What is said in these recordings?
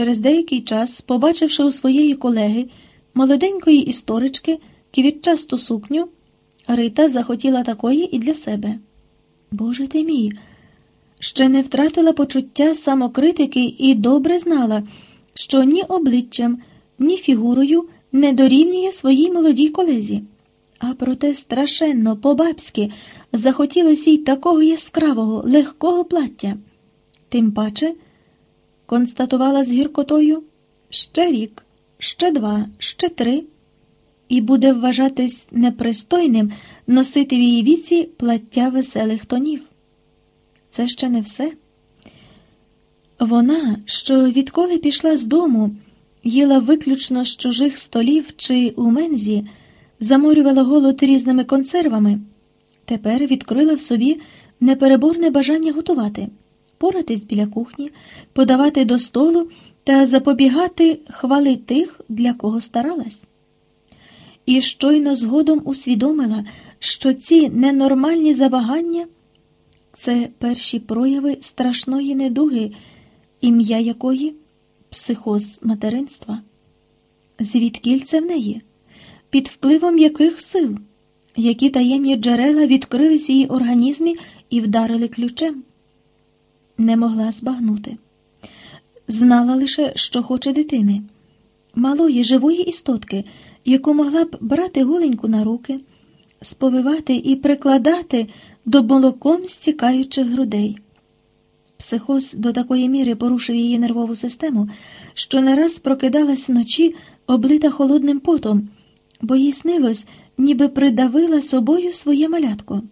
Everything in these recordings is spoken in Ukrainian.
Через деякий час, побачивши у своєї колеги молоденької історички квітчасту сукню, Рита захотіла такої і для себе. Боже ти мій, ще не втратила почуття самокритики і добре знала, що ні обличчям, ні фігурою не дорівнює своїй молодій колезі. А проте страшенно, по-бабськи, захотілося й такого яскравого, легкого плаття. Тим паче, констатувала з гіркотою ще рік, ще два, ще три, і буде вважатись непристойним носити в її віці плаття веселих тонів. Це ще не все. Вона, що відколи пішла з дому, їла виключно з чужих столів чи у мензі, заморювала голод різними консервами, тепер відкрила в собі непереборне бажання готувати, поратись біля кухні, подавати до столу та запобігати хвали тих, для кого старалась. І щойно згодом усвідомила, що ці ненормальні забагання це перші прояви страшної недуги, ім'я якої психоз материнства. Звідкіль це в неї? Під впливом яких сил, які таємні джерела відкрились в її організмі і вдарили ключем? Не могла збагнути. Знала лише, що хоче дитини, малої живої істотки, яку могла б брати голеньку на руки, сповивати і прикладати до молоком стікаючих грудей. Психоз до такої міри порушив її нервову систему, що не раз прокидалась вночі, облита холодним потом, бо їй снилось, ніби придавила собою своє малятко.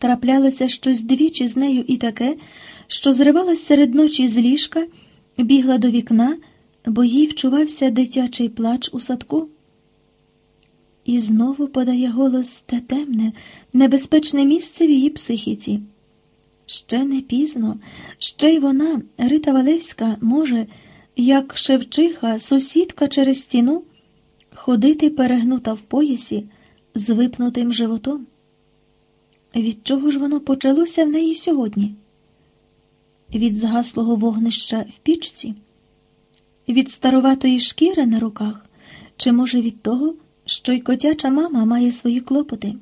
Траплялося щось двічі з нею і таке, що зривалась серед ночі з ліжка, бігла до вікна, бо їй вчувався дитячий плач у садку. І знову подає голос те темне, небезпечне місце в її психіці. Ще не пізно, ще й вона, Рита Валевська, може, як шевчиха, сусідка через стіну, ходити перегнута в поясі з випнутим животом. Від чого ж воно почалося в неї сьогодні? Від згаслого вогнища в пічці, від староватої шкіри на руках, чи, може, від того, що й котяча мама має свої клопоти?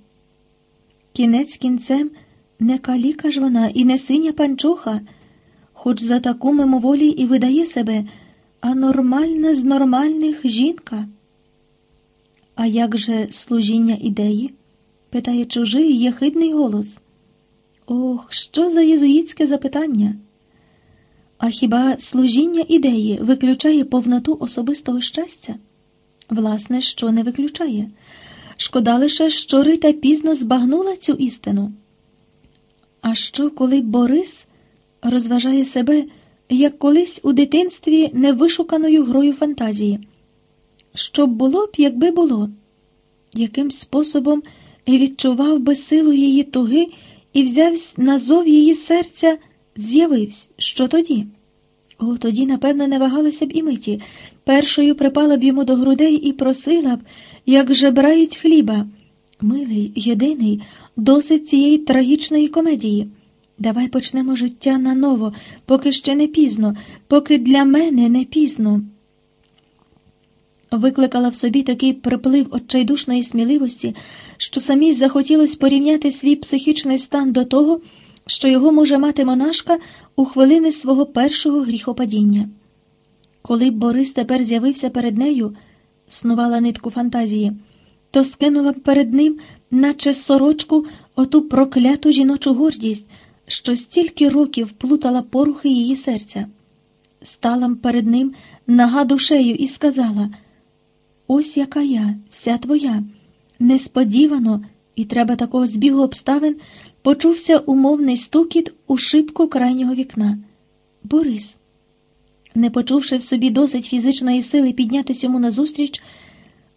Кінець кінцем не каліка ж вона і не синя панчуха, хоч за таку мимоволі і видає себе, а нормальна з нормальних жінка. А як же служіння ідеї? Питає чужий єхидний голос. Ох, що за єзуїтське запитання? А хіба служіння ідеї виключає повноту особистого щастя? Власне, що не виключає. Шкода лише, що Рита пізно збагнула цю істину. А що, коли Борис розважає себе, як колись у дитинстві невишуканою грою фантазії? Що було б, якби було? Яким способом відчував би силу її туги і взявсь на зов її серця, з'явився, що тоді? О, тоді, напевно, не вагалася б і миті. Першою припала б йому до грудей і просила б, як жебрають хліба. Милий, єдиний, досить цієї трагічної комедії. Давай почнемо життя наново, поки ще не пізно, поки для мене не пізно. Викликала в собі такий приплив отчайдушної сміливості, що самій захотілось порівняти свій психічний стан до того, що його може мати монашка у хвилини свого першого гріхопадіння. Коли Борис тепер з'явився перед нею, снувала нитку фантазії, то скинула б перед ним, наче сорочку, оту прокляту жіночу гордість, що стільки років плутала порухи її серця. Стала перед ним нага душею і сказала: Ось яка я, вся твоя. Несподівано, і треба такого збігу обставин, почувся умовний стукіт у шибку крайнього вікна. Борис. Не почувши в собі досить фізичної сили піднятися йому назустріч,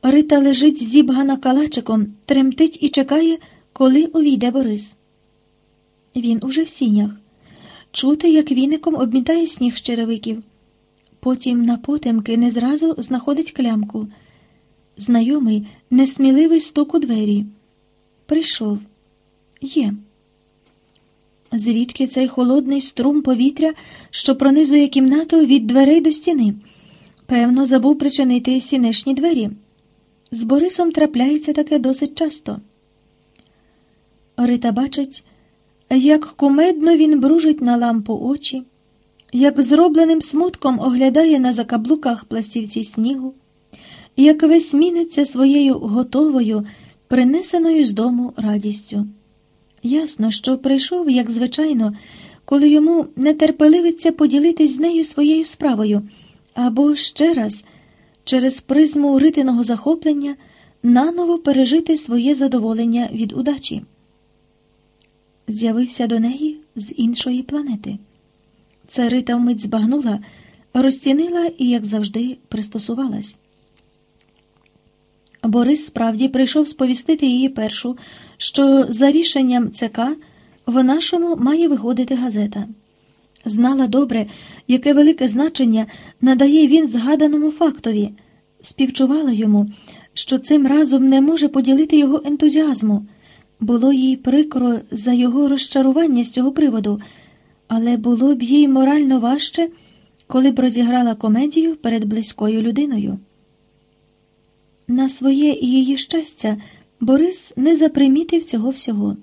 Рита лежить зібгана калачиком, тремтить і чекає, коли увійде Борис. Він уже в сінях. Чути, як віником обмітає сніг з черевиків. Потім на потемки не зразу знаходить клямку. Знайомий, несміливий стук у двері. Прийшов. Є. Звідки цей холодний струм повітря, що пронизує кімнату від дверей до стіни? Певно, забув причинити сінешні двері. З Борисом трапляється таке досить часто. Рита бачить, як кумедно він бружить на лампу очі, як зробленим смутком оглядає на закаблуках пластівці снігу, як весь міниться своєю готовою, принесеною з дому радістю. Ясно, що прийшов, як звичайно, коли йому не терпеливиться поділитись з нею своєю справою, або ще раз, через призму ритиного захоплення, наново пережити своє задоволення від удачі. З'явився до неї з іншої планети. Це Рита вмить збагнула, розцінила і, як завжди, пристосувалась. Борис справді прийшов сповістити її першу, що за рішенням ЦК в нашому має виходити газета. Знала добре, яке велике значення надає він згаданому фактові, співчувала йому, що цим разом не може поділити його ентузіазму. Було їй прикро за його розчарування з цього приводу, але було б їй морально важче, коли б розіграла комедію перед близькою людиною. На своє і її щастя Борис не запримітив цього всього.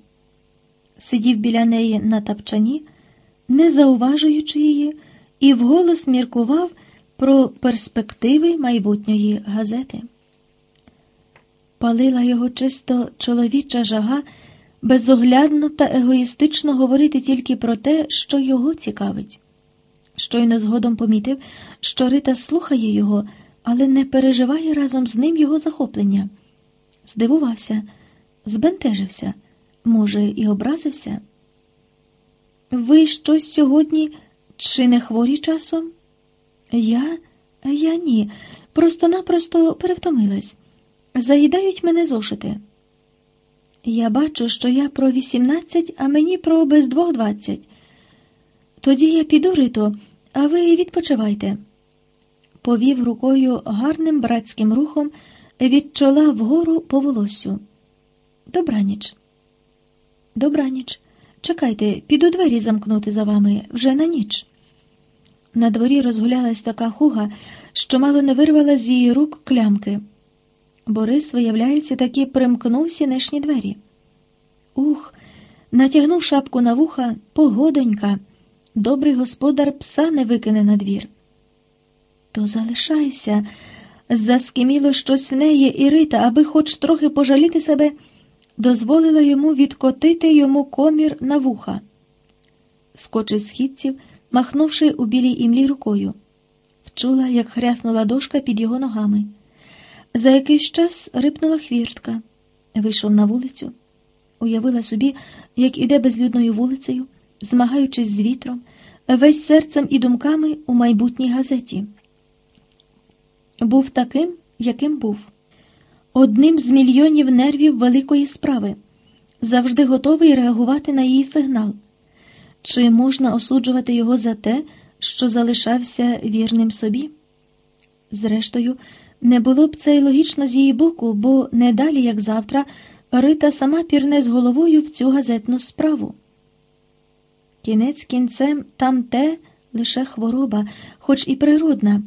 Сидів біля неї на тапчані, не зауважуючи її, і вголос міркував про перспективи майбутньої газети. Палила його чисто чоловіча жага безоглядно та егоїстично говорити тільки про те, що його цікавить. Щойно згодом помітив, що Рита слухає його але не переживає разом з ним його захоплення. Здивувався, збентежився, може, і образився. Ви щось сьогодні чи не хворі часом? Я? Я ні. Просто-напросто перевтомилась. Заїдають мене зошити. Я бачу, що я про вісімнадцять, а мені про без двох двадцять. Тоді я піду, Рито, а ви відпочивайте повів рукою гарним братським рухом від чола вгору по волосю. Добраніч. Добраніч. Чекайте, піду двері замкнути за вами вже на ніч. На дворі розгулялась така хуга, що мало не вирвала з її рук клямки. Борис, виявляється, таки примкнув сінешні двері. Ух, натягнув шапку на вуха, погодонька. Добрий господар пса не викине на двір. То залишайся. Заскиміло щось в неї і Рита, аби хоч трохи пожаліти себе, дозволила йому відкотити йому комір на вуха. Скочив східців, махнувши у білій імлі рукою. Вчула, як хряснула дошка під його ногами. За якийсь час рипнула хвіртка. Вийшов на вулицю, уявила собі, як іде безлюдною вулицею, змагаючись з вітром, весь серцем і думками у майбутній газеті був таким, яким був, одним з мільйонів нервів великої справи, завжди готовий реагувати на її сигнал. Чи можна осуджувати його за те, що залишався вірним собі? Зрештою, не було б це й логічно з її боку, бо не далі, як завтра, Рита сама пірне з головою в цю газетну справу. Кінець кінцем там те лише хвороба, хоч і природна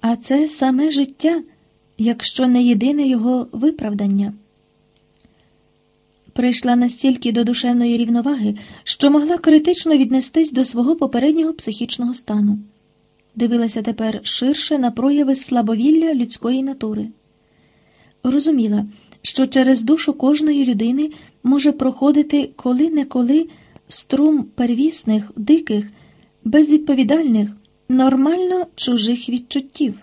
а це саме життя, якщо не єдине його виправдання. Прийшла настільки до душевної рівноваги, що могла критично віднестись до свого попереднього психічного стану. Дивилася тепер ширше на прояви слабовілля людської натури. Розуміла, що через душу кожної людини може проходити коли-неколи струм первісних, диких, безвідповідальних, нормально чужих відчуттів.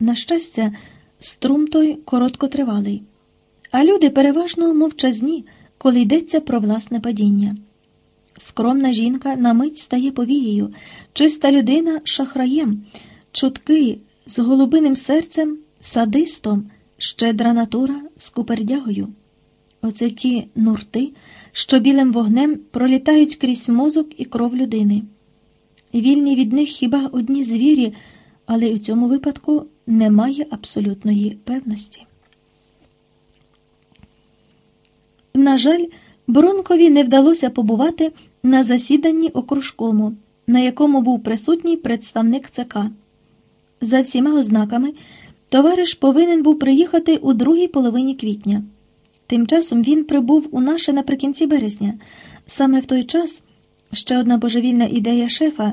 На щастя, струм той короткотривалий, а люди переважно мовчазні, коли йдеться про власне падіння. Скромна жінка на мить стає повією, чиста людина шахраєм, чутки з голубиним серцем, садистом, щедра натура з купердягою. Оце ті нурти, що білим вогнем пролітають крізь мозок і кров людини. Вільні від них хіба одні звірі, але у цьому випадку немає абсолютної певності. На жаль, Бронкові не вдалося побувати на засіданні окружкому, на якому був присутній представник ЦК. За всіма ознаками, товариш повинен був приїхати у другій половині квітня. Тим часом він прибув у наше наприкінці березня. Саме в той час ще одна божевільна ідея шефа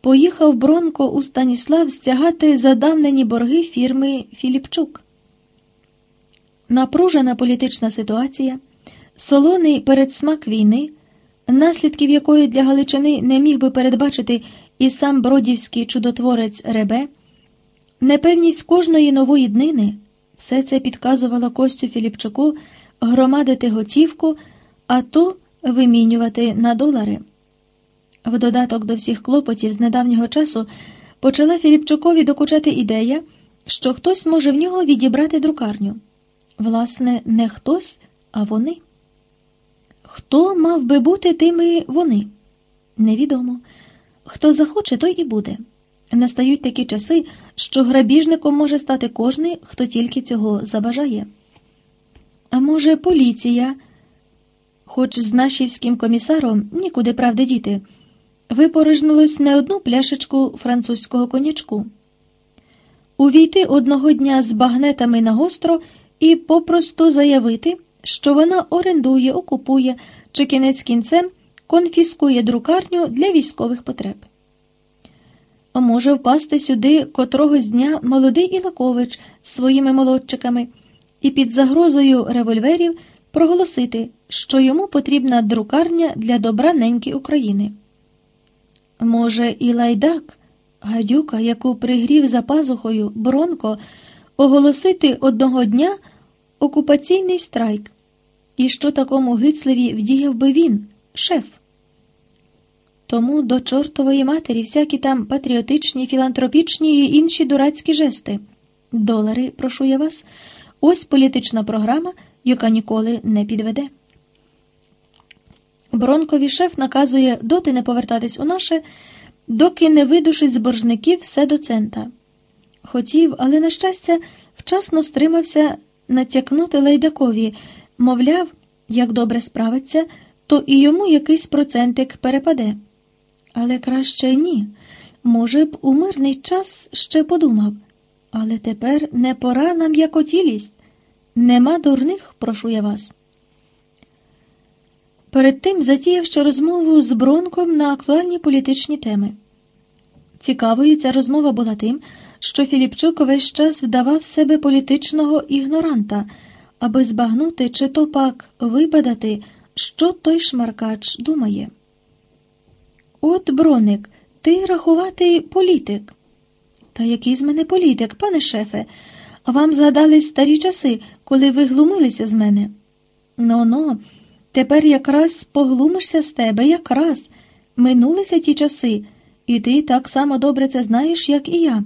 поїхав Бронко у Станіслав стягати задавнені борги фірми Філіпчук. Напружена політична ситуація, солоний передсмак війни, наслідків якої для Галичини не міг би передбачити і сам бродівський чудотворець Ребе, непевність кожної нової днини, все це підказувало Костю Філіпчуку громадити готівку, а ту вимінювати на долари. В додаток до всіх клопотів з недавнього часу почала Філіпчукові докучати ідея, що хтось може в нього відібрати друкарню. Власне, не хтось, а вони. Хто мав би бути тими вони? Невідомо. Хто захоче, той і буде. Настають такі часи, що грабіжником може стати кожний, хто тільки цього забажає. А може, поліція, хоч з нашівським комісаром нікуди правди діти, випорожнулось не одну пляшечку французького конячку. Увійти одного дня з багнетами на гостро і попросту заявити, що вона орендує, окупує чи кінець кінцем конфіскує друкарню для військових потреб. А може впасти сюди котрогось дня молодий Ілакович з своїми молодчиками і під загрозою револьверів проголосити, що йому потрібна друкарня для добра неньки України. Може, і лайдак, гадюка, яку пригрів за пазухою Бронко, оголосити одного дня окупаційний страйк. І що такому гицлеві вдіяв би він, шеф? Тому до чортової матері всякі там патріотичні, філантропічні і інші дурацькі жести. Долари, прошу я вас, ось політична програма, яка ніколи не підведе. Бронкові шеф наказує доти не повертатись у наше, доки не видушить з боржників все до цента. Хотів, але, на щастя, вчасно стримався натякнути Лайдакові, мовляв, як добре справиться, то і йому якийсь процентик перепаде. Але краще ні. Може б, у мирний час ще подумав. Але тепер не пора нам якотілість. Нема дурних, прошу я вас. Перед тим затіяв ще розмову з Бронком на актуальні політичні теми. Цікавою ця розмова була тим, що Філіпчук весь час вдавав себе політичного ігноранта, аби збагнути, чи то пак вибадати, що той шмаркач думає. От, броник, ти рахувати політик. Та який з мене політик, пане шефе, вам згадались старі часи, коли ви глумилися з мене. Ну-ну, тепер якраз поглумишся з тебе, якраз. Минулися ті часи, і ти так само добре це знаєш, як і я.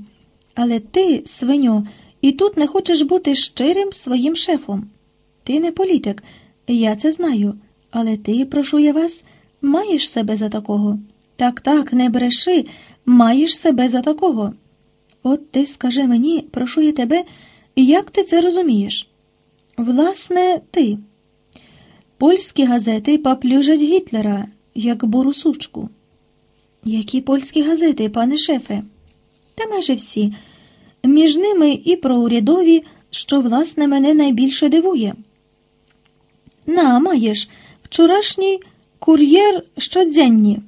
Але ти, свиньо, і тут не хочеш бути щирим своїм шефом. Ти не політик, я це знаю, але ти, прошу я вас, маєш себе за такого. Так, так, не бреши, маєш себе за такого. От ти скажи мені, прошу я тебе, як ти це розумієш? Власне, ти. Польські газети поплюжать Гітлера, як буру сучку. Які польські газети, пане шефе? Та майже всі. Між ними і про урядові, що, власне, мене найбільше дивує. На, маєш, вчорашній кур'єр щоденні,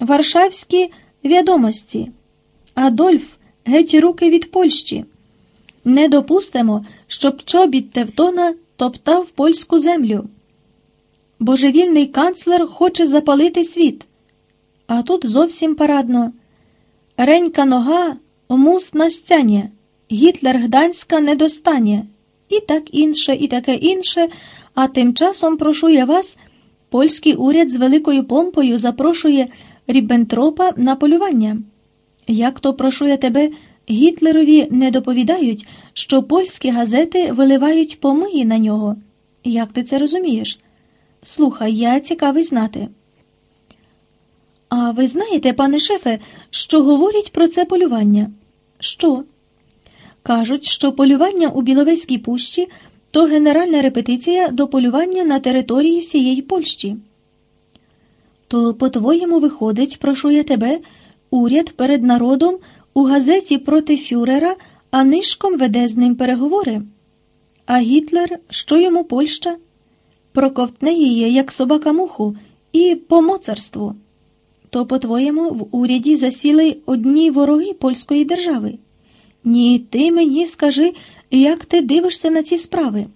Варшавські відомості. Адольф геть руки від Польщі. Не допустимо, щоб чобіт Тевтона топтав польську землю. Божевільний канцлер хоче запалити світ. А тут зовсім парадно. Ренька нога мус на стяні, Гітлер Гданська не достане. І так інше, і таке інше. А тим часом прошу я вас, польський уряд з великою помпою запрошує Ріббентропа на полювання. Як то прошу я тебе, Гітлерові не доповідають, що польські газети виливають помиї на нього. Як ти це розумієш? Слухай, я цікавий знати. А ви знаєте, пане шефе, що говорять про це полювання? Що? Кажуть, що полювання у Біловезькій пущі то генеральна репетиція до полювання на території всієї Польщі. То, по-твоєму, виходить, прошу я тебе, уряд перед народом у газеті проти Фюрера, а нишком веде з ним переговори. А Гітлер, що йому Польща? Проковтне її, як собака муху, і по моцарству. То, по-твоєму, в уряді засіли одні вороги польської держави. Ні, ти мені скажи, як ти дивишся на ці справи.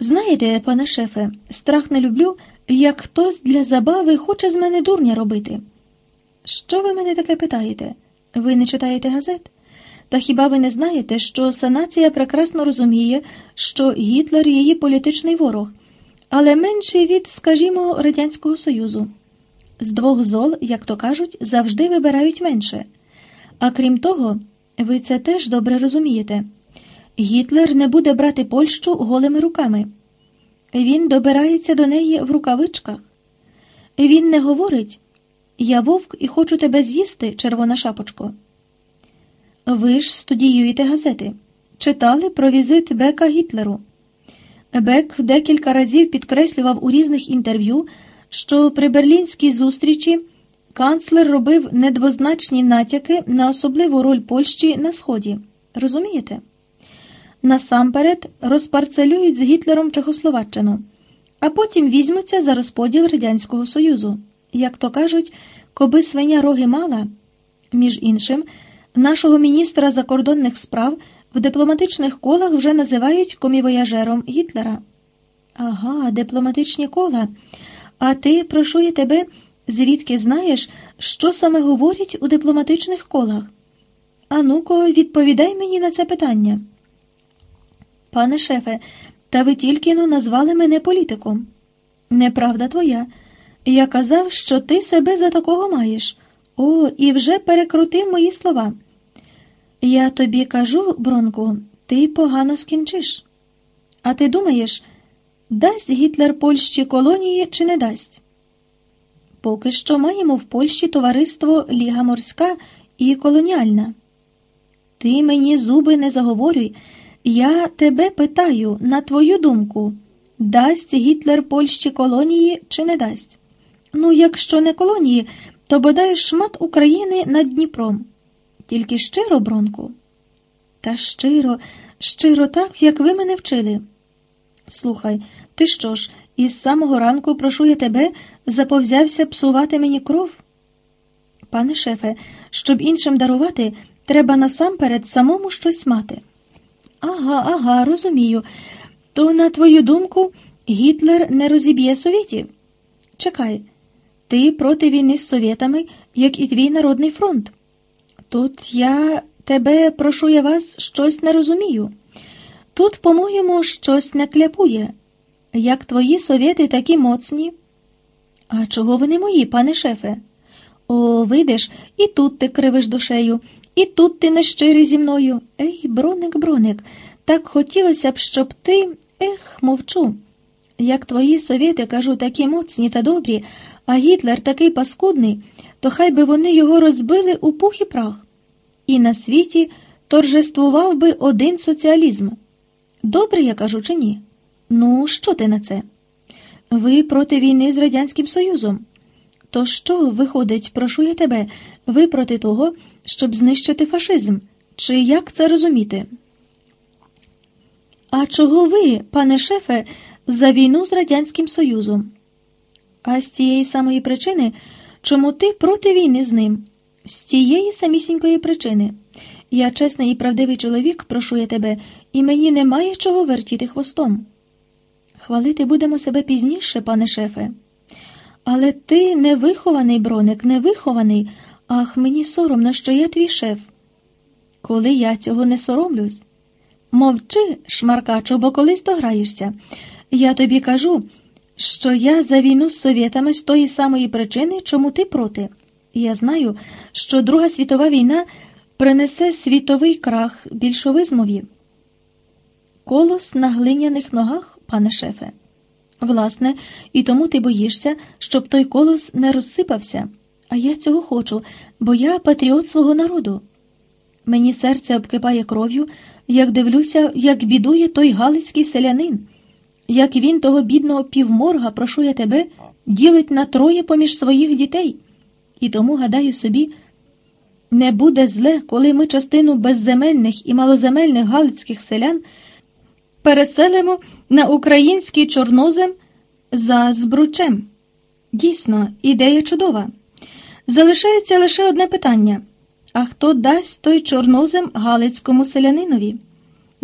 Знаєте, пане шефе, страх не люблю, як хтось для забави хоче з мене дурня робити. Що ви мене таке питаєте? Ви не читаєте газет? Та хіба ви не знаєте, що санація прекрасно розуміє, що Гітлер її політичний ворог, але менший від, скажімо, Радянського Союзу? З двох зол, як то кажуть, завжди вибирають менше. А крім того, ви це теж добре розумієте. Гітлер не буде брати Польщу голими руками. Він добирається до неї в рукавичках. Він не говорить Я вовк і хочу тебе з'їсти, червона шапочко. Ви ж студіюєте газети, читали про візит Бека Гітлеру. Бек декілька разів підкреслював у різних інтерв'ю, що при берлінській зустрічі канцлер робив недвозначні натяки на особливу роль Польщі на Сході. Розумієте? Насамперед розпарцелюють з Гітлером Чехословаччину, а потім візьмуться за розподіл Радянського Союзу. Як то кажуть, коби свиня роги мала, між іншим, нашого міністра закордонних справ в дипломатичних колах вже називають комівояжером Гітлера. Ага, дипломатичні кола. А ти, прошу я тебе, звідки знаєш, що саме говорять у дипломатичних колах? Ану-ко, відповідай мені на це питання. Пане шефе, та ви тільки но назвали мене політиком. Неправда твоя. Я казав, що ти себе за такого маєш. О, і вже перекрутив мої слова. Я тобі кажу, Бронку, ти погано скінчиш. А ти думаєш, дасть Гітлер Польщі колонії чи не дасть? Поки що маємо в Польщі товариство Ліга Морська і колоніальна. Ти мені зуби не заговорюй. Я тебе питаю, на твою думку, дасть Гітлер Польщі колонії чи не дасть? Ну, якщо не колонії, то бодай шмат України над Дніпром. Тільки щиро, Бронку? Та щиро, щиро так, як ви мене вчили. Слухай, ти що ж, із самого ранку прошу я тебе, заповзявся псувати мені кров? Пане шефе, щоб іншим дарувати, треба насамперед самому щось мати. Ага, ага, розумію. То, на твою думку, Гітлер не розіб'є совєтів? Чекай, ти проти війни з совєтами, як і твій Народний фронт. Тут я тебе, прошу я вас, щось не розумію. Тут, по-моєму, щось не кляпує. Як твої совєти такі моцні. А чого вони мої, пане шефе? О, видиш, і тут ти кривиш душею, і тут ти нещирий зі мною. Ей, броник, броник, так хотілося б, щоб ти. Ех, мовчу. Як твої совєти, кажу, такі моцні та добрі, а Гітлер такий паскудний, то хай би вони його розбили у пух і прах. І на світі торжествував би один соціалізм. Добре, я кажу, чи ні? Ну, що ти на це? Ви проти війни з Радянським Союзом. То що, виходить, прошу я тебе, ви проти того, щоб знищити фашизм? Чи як це розуміти? А чого ви, пане шефе, за війну з Радянським Союзом? А з тієї самої причини, чому ти проти війни з ним? З тієї самісінької причини. Я чесний і правдивий чоловік, прошу я тебе, і мені немає чого вертіти хвостом. Хвалити будемо себе пізніше, пане шефе. Але ти не вихований, броник, не вихований. Ах, мені соромно, що я твій шеф. Коли я цього не соромлюсь. Мовчи, шмаркачу, бо колись дограєшся. Я тобі кажу, що я за війну з совєтами з тої самої причини, чому ти проти. Я знаю, що Друга світова війна принесе світовий крах більшовизмові. Колос на глиняних ногах, пане шефе. Власне, і тому ти боїшся, щоб той колос не розсипався. А я цього хочу, бо я патріот свого народу. Мені серце обкипає кров'ю, як дивлюся, як бідує той галицький селянин, як він того бідного півморга, прошу я тебе, ділить на троє поміж своїх дітей. І тому, гадаю собі, не буде зле, коли ми частину безземельних і малоземельних галицьких селян переселимо на український чорнозем за збручем. Дійсно, ідея чудова. Залишається лише одне питання: а хто дасть той чорнозем галицькому селянинові?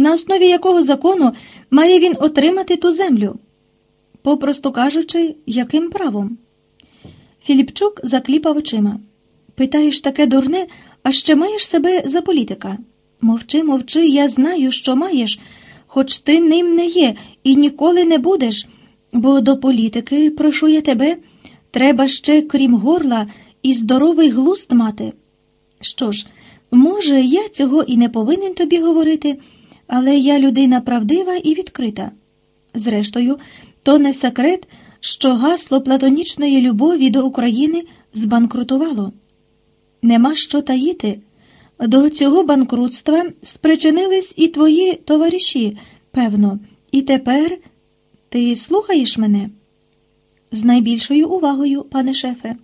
На основі якого закону має він отримати ту землю? Попросту кажучи, яким правом? Філіпчук закліпав очима. Питаєш таке дурне, а ще маєш себе за політика. Мовчи, мовчи, я знаю, що маєш, хоч ти ним не є і ніколи не будеш, бо до політики, прошу я тебе, треба ще, крім горла, і здоровий глуст мати. Що ж, може, я цього і не повинен тобі говорити, але я людина правдива і відкрита. Зрештою, то не секрет, що гасло платонічної любові до України збанкрутувало. Нема що таїти. До цього банкрутства спричинились і твої товариші, певно, і тепер ти слухаєш мене? З найбільшою увагою, пане шефе.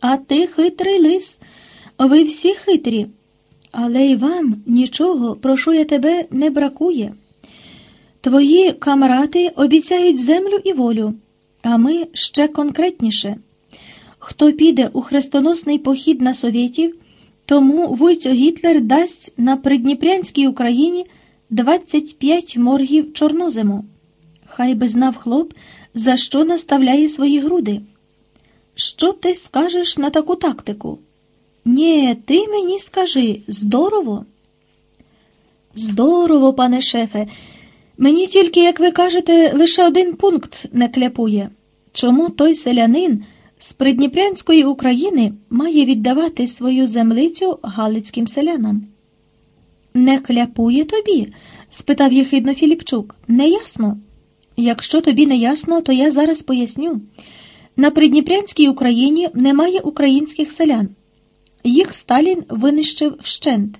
А ти хитрий лис, ви всі хитрі, але й вам нічого, прошу я тебе, не бракує. Твої камрати обіцяють землю і волю, а ми ще конкретніше. Хто піде у хрестоносний похід на совєтів, тому Войцьо Гітлер дасть на Придніпрянській Україні 25 моргів чорнозему. Хай би знав хлоп, за що наставляє свої груди. Що ти скажеш на таку тактику? Ні, ти мені скажи здорово? Здорово, пане шефе. Мені тільки, як ви кажете, лише один пункт не кляпує. Чому той селянин з Придніпрянської України має віддавати свою землицю галицьким селянам? Не кляпує тобі? спитав єхидно Філіпчук. Не ясно? Якщо тобі не ясно, то я зараз поясню. На Придніпрянській Україні немає українських селян. Їх Сталін винищив вщент.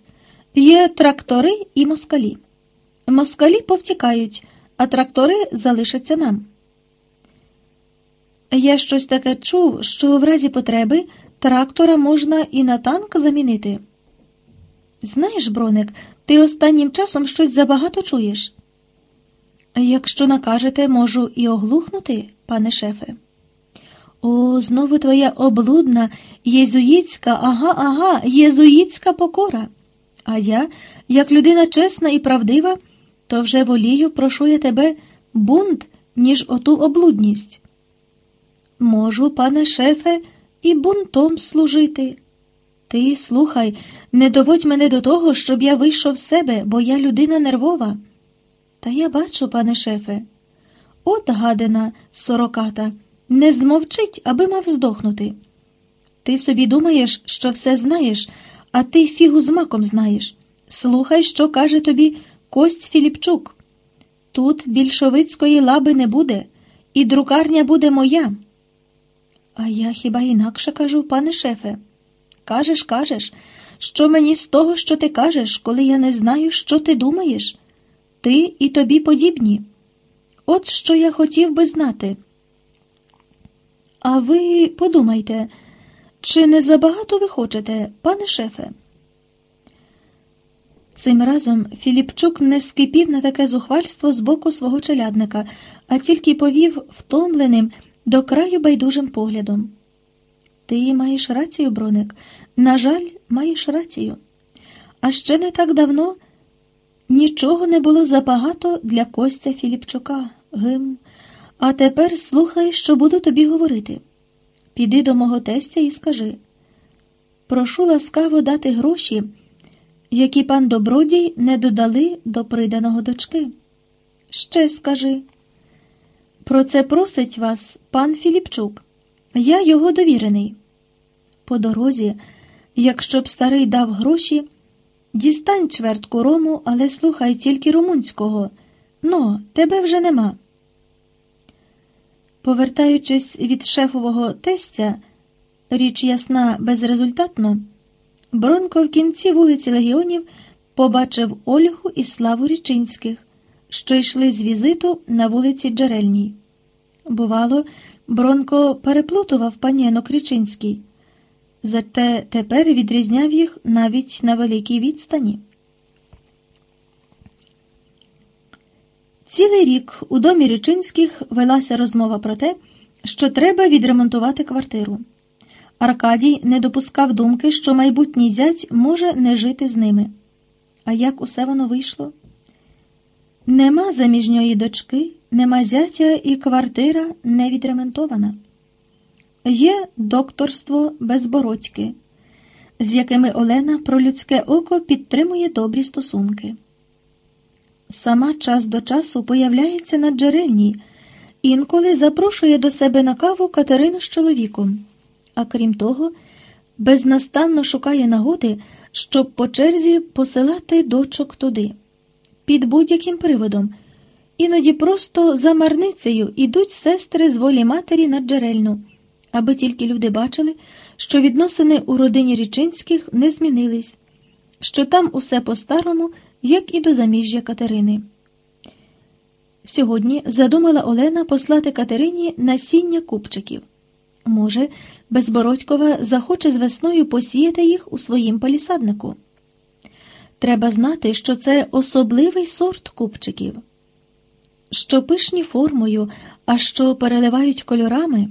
Є трактори і москалі. Москалі повтікають, а трактори залишаться нам. Я щось таке чув, що в разі потреби трактора можна і на танк замінити. Знаєш, броник, ти останнім часом щось забагато чуєш. Якщо накажете, можу і оглухнути, пане шефе. О, знову твоя облудна, єзуїцька, ага, ага, єзуїцька покора. А я, як людина чесна і правдива, то вже волію, прошу я тебе, бунт, ніж оту облудність. Можу, пане шефе, і бунтом служити. Ти слухай, не доводь мене до того, щоб я вийшов з себе, бо я людина нервова. Та я бачу, пане шефе, от гадина сороката, не змовчить, аби мав здохнути. Ти собі думаєш, що все знаєш, а ти фігу з маком знаєш. Слухай, що каже тобі Кость Філіпчук. Тут більшовицької лаби не буде, і друкарня буде моя. А я хіба інакше кажу, пане шефе? Кажеш, кажеш, що мені з того, що ти кажеш, коли я не знаю, що ти думаєш? Ти і тобі подібні. От що я хотів би знати. А ви подумайте, чи не забагато ви хочете, пане шефе? Цим разом Філіпчук не скипів на таке зухвальство з боку свого челядника, а тільки повів втомленим до краю байдужим поглядом. Ти маєш рацію, броник. На жаль, маєш рацію. А ще не так давно нічого не було забагато для Костя Філіпчука. Гим. А тепер слухай, що буду тобі говорити. Піди до мого тестя і скажи прошу ласкаво дати гроші, які пан добродій не додали до приданого дочки. Ще скажи. Про це просить вас пан Філіпчук. Я його довірений. По дорозі, якщо б старий дав гроші, дістань чвертку рому, але слухай тільки румунського. Но, тебе вже нема. Повертаючись від шефового тестя, річ ясна безрезультатно, Бронко в кінці вулиці Легіонів побачив Ольгу і Славу Річинських, що йшли з візиту на вулиці Джерельній. Бувало, Бронко переплутував панінок Річинський, зате тепер відрізняв їх навіть на великій відстані. Цілий рік у домі Річинських велася розмова про те, що треба відремонтувати квартиру. Аркадій не допускав думки, що майбутній зять може не жити з ними. А як усе воно вийшло? Нема заміжньої дочки, нема зятя і квартира не відремонтована. Є докторство безбородьки, з якими Олена про людське око підтримує добрі стосунки. Сама час до часу появляється на джерельній, інколи запрошує до себе на каву Катерину з чоловіком, а крім того, безнастанно шукає нагоди, щоб по черзі посилати дочок туди, під будь-яким приводом. Іноді просто за марницею ідуть сестри з волі матері на джерельну, аби тільки люди бачили, що відносини у родині Річинських не змінились, що там усе по-старому як і до заміжжя Катерини. Сьогодні задумала Олена послати Катерині насіння купчиків. Може, Безбородькова захоче з весною посіяти їх у своїм палісаднику. Треба знати, що це особливий сорт купчиків, що пишні формою, а що переливають кольорами.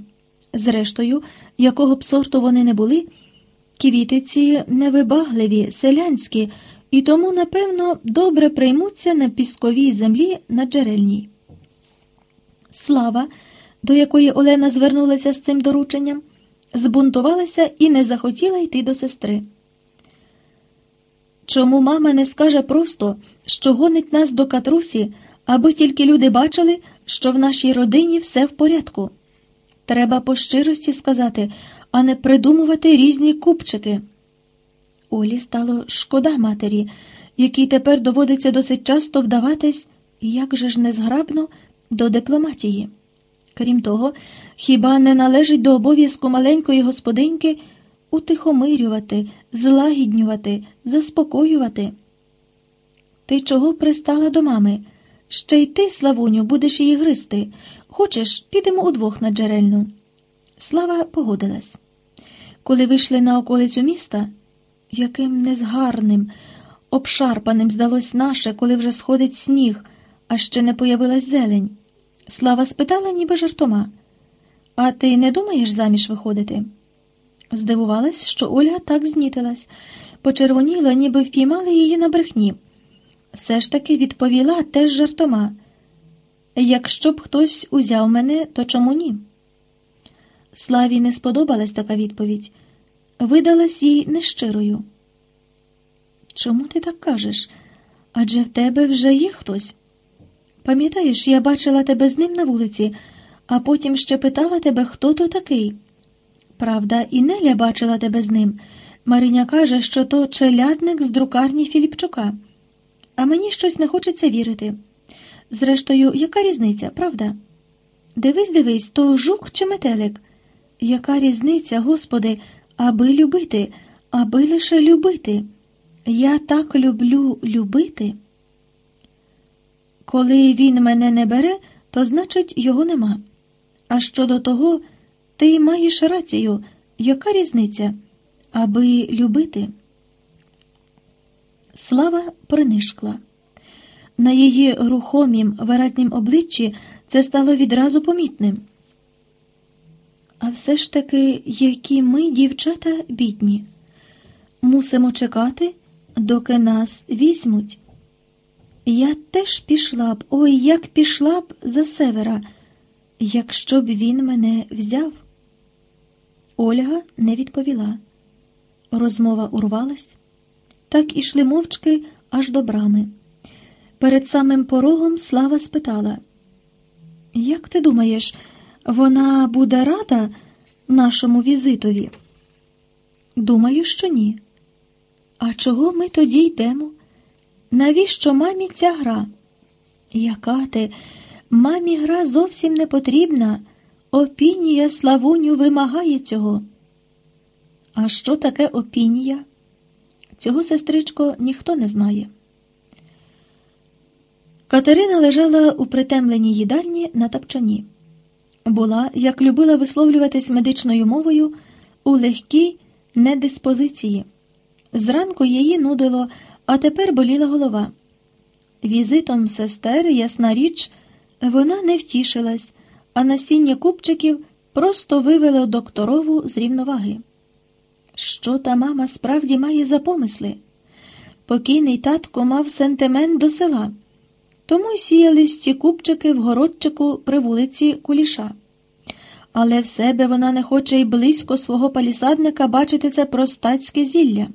Зрештою, якого б сорту вони не були, квітиці невибагливі, селянські і тому, напевно, добре приймуться на пісковій землі на джерельній. Слава, до якої Олена звернулася з цим дорученням, збунтувалася і не захотіла йти до сестри. Чому мама не скаже просто, що гонить нас до катрусі, аби тільки люди бачили, що в нашій родині все в порядку? Треба по щирості сказати, а не придумувати різні купчики. Олі стало шкода матері, якій тепер доводиться досить часто вдаватись, як же ж незграбно, до дипломатії. Крім того, хіба не належить до обов'язку маленької господиньки утихомирювати, злагіднювати, заспокоювати? Ти чого пристала до мами? Ще й ти, Славуню, будеш її гризти. Хочеш, підемо удвох на джерельну. Слава погодилась. Коли вийшли на околицю міста, яким незгарним, обшарпаним здалось наше, коли вже сходить сніг, а ще не появилась зелень. Слава спитала, ніби жартома. А ти не думаєш заміж виходити? Здивувалась, що Ольга так знітилась, почервоніла, ніби впіймали її на брехні. Все ж таки відповіла теж жартома. Якщо б хтось узяв мене, то чому ні? Славі не сподобалась така відповідь, видалась їй нещирою. Чому ти так кажеш? Адже в тебе вже є хтось. Пам'ятаєш, я бачила тебе з ним на вулиці, а потім ще питала тебе, хто то такий. Правда, і Неля бачила тебе з ним. Мариня каже, що то челядник з друкарні Філіпчука. А мені щось не хочеться вірити. Зрештою, яка різниця, правда? Дивись, дивись, то жук чи метелик? Яка різниця, Господи, аби любити, аби лише любити? Я так люблю любити. Коли він мене не бере, то значить його нема. А щодо того, ти маєш рацію, яка різниця, аби любити? Слава принишкла. На її рухомім, виратнім обличчі це стало відразу помітним. А все ж таки, які ми, дівчата, бідні, мусимо чекати, доки нас візьмуть. Я теж пішла б, ой, як пішла б за севера, якщо б він мене взяв. Ольга не відповіла. Розмова урвалась, так ішли мовчки аж до брами. Перед самим порогом Слава спитала: Як ти думаєш, вона буде рада нашому візитові? Думаю, що ні. А чого ми тоді йдемо? Навіщо мамі ця гра? Яка ти? Мамі гра зовсім не потрібна. Опінія Славуню вимагає цього. А що таке опінія? Цього, сестричко, ніхто не знає. Катерина лежала у притемленій їдальні на тапчані. Була, як любила висловлюватись медичною мовою, у легкій недиспозиції. Зранку її нудило, а тепер боліла голова. Візитом сестер, ясна річ, вона не втішилась, а насіння купчиків просто вивело докторову з рівноваги. Що та мама справді має за помисли? Покійний татко мав сентимент до села, тому й сіялись ці купчики в городчику при вулиці Куліша. Але в себе вона не хоче й близько свого палісадника бачити це простацьке зілля.